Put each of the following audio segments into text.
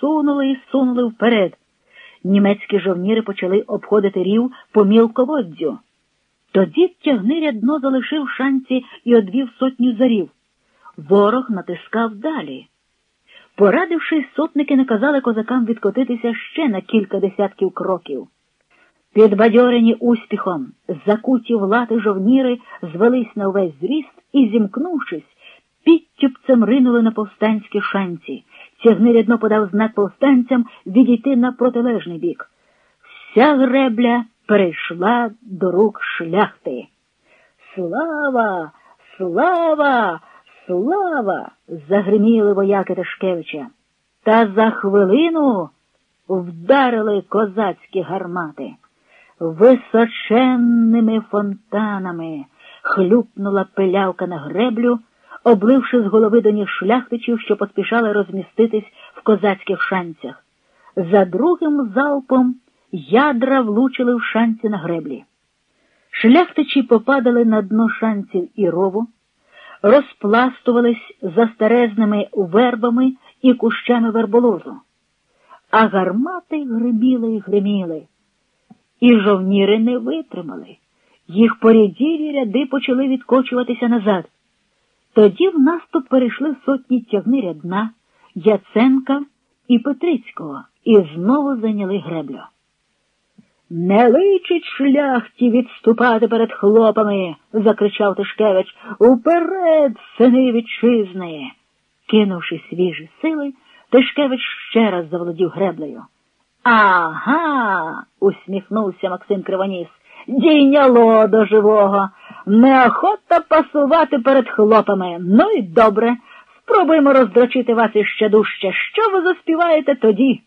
сунули і сунули вперед. Німецькі жовніри почали обходити рів по мілководдю. Тоді тягни рядно залишив шанці і одвів сотню зарів. Ворог натискав далі. Порадившись, сотники наказали козакам відкотитися ще на кілька десятків кроків. Підбадьорені успіхом, закуті в лати жовніри звелись на увесь зріст і, зімкнувшись, підтюпцем ринули на повстанські шанці. Тягни рядно подав знак повстанцям відійти на протилежний бік. Вся гребля перейшла до рук шляхти. Слава, слава, слава! загриміли вояки Ташкевича. Та за хвилину вдарили козацькі гармати. Височенними фонтанами хлюпнула пилявка на греблю, обливши з голови до ніг шляхтичів, що поспішали розміститись в козацьких шанцях. За другим залпом ядра влучили в шанці на греблі. Шляхтичі попадали на дно шанців і рову, розпластувались за старезними вербами і кущами верболозу, а гармати гриміли й гриміли. І жовніри не витримали. Їх поряділі ряди почали відкочуватися назад. Тоді в наступ перейшли сотні тягни рядна, Яценка і Петрицького і знову зайняли греблю. Не личить шляхті відступати перед хлопами, закричав Тишкевич. Уперед, сини вітчизни. Кинувши свіжі сили, Тишкевич ще раз заволодів греблею. Ага, усміхнувся Максим Кривоніс. Дійняло до живого. Неохота пасувати перед хлопами. Ну і добре. Спробуємо роздрочити вас іще дужче. Що ви заспіваєте тоді?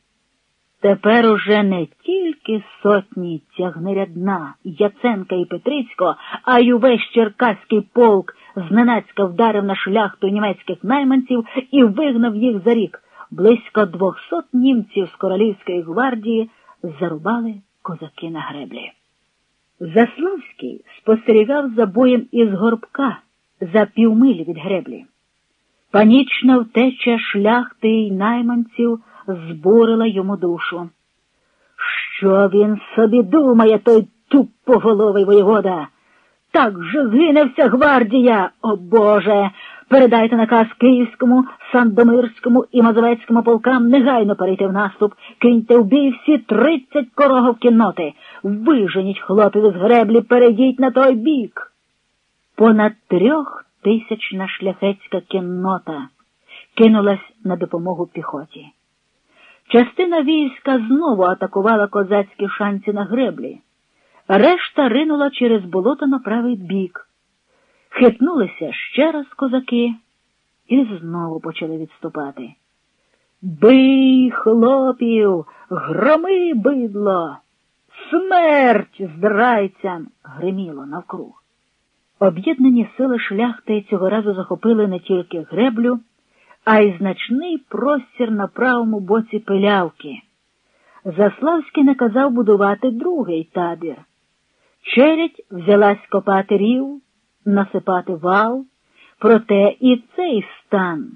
Тепер уже не тільки сотні тягнерядна, Яценка і Петрицького, а й увесь черкаський полк зненацька вдарив на шляхту німецьких найманців і вигнав їх за рік. Близько двохсот німців з королівської гвардії зарубали козаки на греблі. Заславський спостерігав за боєм із горбка за півмилі від греблі. Панічна втеча шляхти й найманців збурила йому душу. Що він собі думає, той тупоголовий воєвода? Так же згине вся гвардія, о Боже! Передайте наказ Київському, Сандомирському і Мазовецькому полкам негайно перейти в наступ, киньте в бій всі тридцять корогов кінноти, виженіть хлопів з греблі, перейдіть на той бік. Понад трьох тисячна шляхетська кіннота кинулась на допомогу піхоті. Частина війська знову атакувала козацькі шанці на греблі, решта ринула через болото на правий бік. Хитнулися ще раз козаки і знову почали відступати. Бий, хлопів, громи бидло, смерть здрайцям! гриміло навкруг. Об'єднані сили шляхти цього разу захопили не тільки греблю, а й значний простір на правому боці пилявки. Заславський наказав будувати другий табір. Чередь взялась копати рів, насипати вал, проте і цей стан.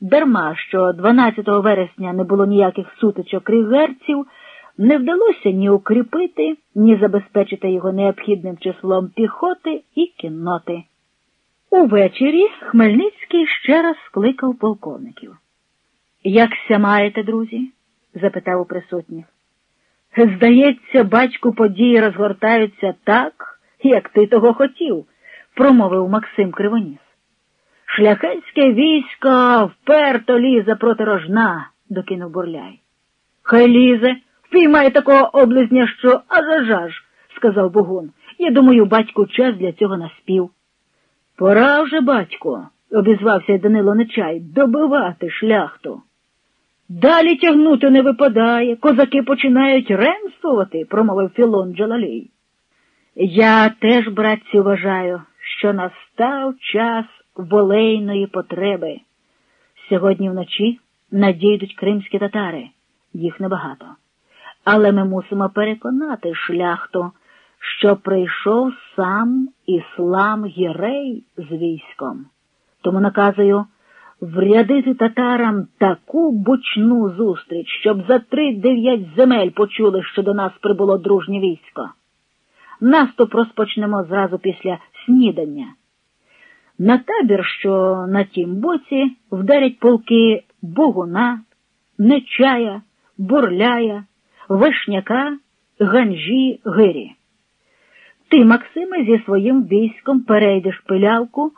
Дарма, що 12 вересня не було ніяких сутичок кригерців, не вдалося ні укріпити, ні забезпечити його необхідним числом піхоти і кінноти. Увечері Хмельницький ще раз скликав полковників. Якся маєте, друзі? запитав у присутніх. Здається, батьку, події розгортаються так, як ти того хотів, промовив Максим Кривоніс. Шляхетське військо вперто лізе проти рожна, докинув бурляй. Хай лізе, впіймай такого облизня, що а зажаж, сказав Богун. Я думаю, батьку час для цього наспів. Пора вже, батько, обізвався Данило Нечай, добивати шляхту. Далі тягнути не випадає, козаки починають ремствувати, промовив Філон Джалалій. Я теж, братці, вважаю, що настав час волейної потреби. Сьогодні вночі надійдуть кримські татари, їх небагато. Але ми мусимо переконати шляхту, що прийшов сам іслам Єрей з військом. Тому наказую врядити татарам таку бучну зустріч, щоб за три дев'ять земель почули, що до нас прибуло дружнє військо. Наступ розпочнемо зразу після снідання. На табір, що на тім боці, вдарять полки Богуна, Нечая, Бурляя, Вишняка, Ганжі, Гирі. Ти, Максиме, зі своїм військом перейдеш пилявку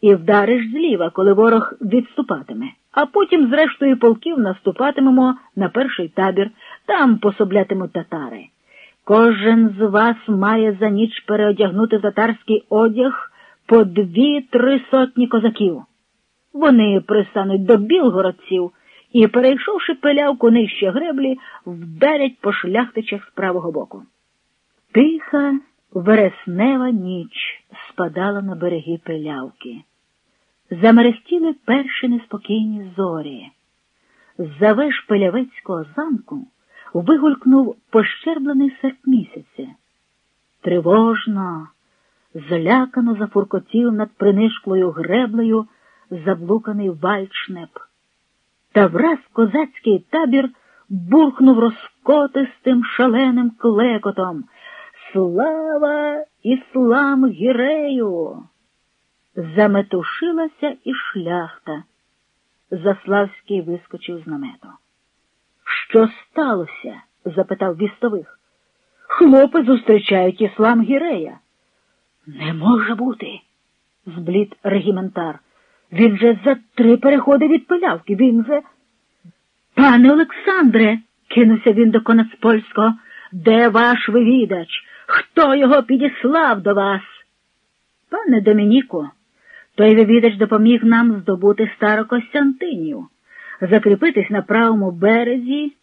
і вдариш зліва, коли ворог відступатиме, а потім, з рештою полків, наступатимемо на перший табір, там пособлятимуть татари. Кожен з вас має за ніч переодягнути в татарський одяг по дві-три сотні козаків. Вони пристануть до білгородців і, перейшовши пилявку нижче греблі, вдарять по шляхтичах з правого боку. Тиха вереснева ніч спадала на береги пилявки. Замерехтіли перші неспокійні зорі. З-за веж Пилявецького замку вигулькнув пощерблений серп місяця. Тривожно, злякано зафуркотів над принишклою греблею заблуканий вальчнеп. Та враз козацький табір бурхнув розкотистим шаленим клекотом. Слава іслам гірею! Заметушилася і шляхта. Заславський вискочив з намету. Що сталося? запитав вістових. Хлопи зустрічають іслам гірея. Не може бути, зблід регіментар. Він же за три переходи від пилявки. Він же. Пане Олександре, кинувся він до Конецпольського, де ваш вивідач? Хто його підіслав до вас? Пане Домініко, той вивідач допоміг нам здобути Старокостянтинів, закріпитись на правому березі.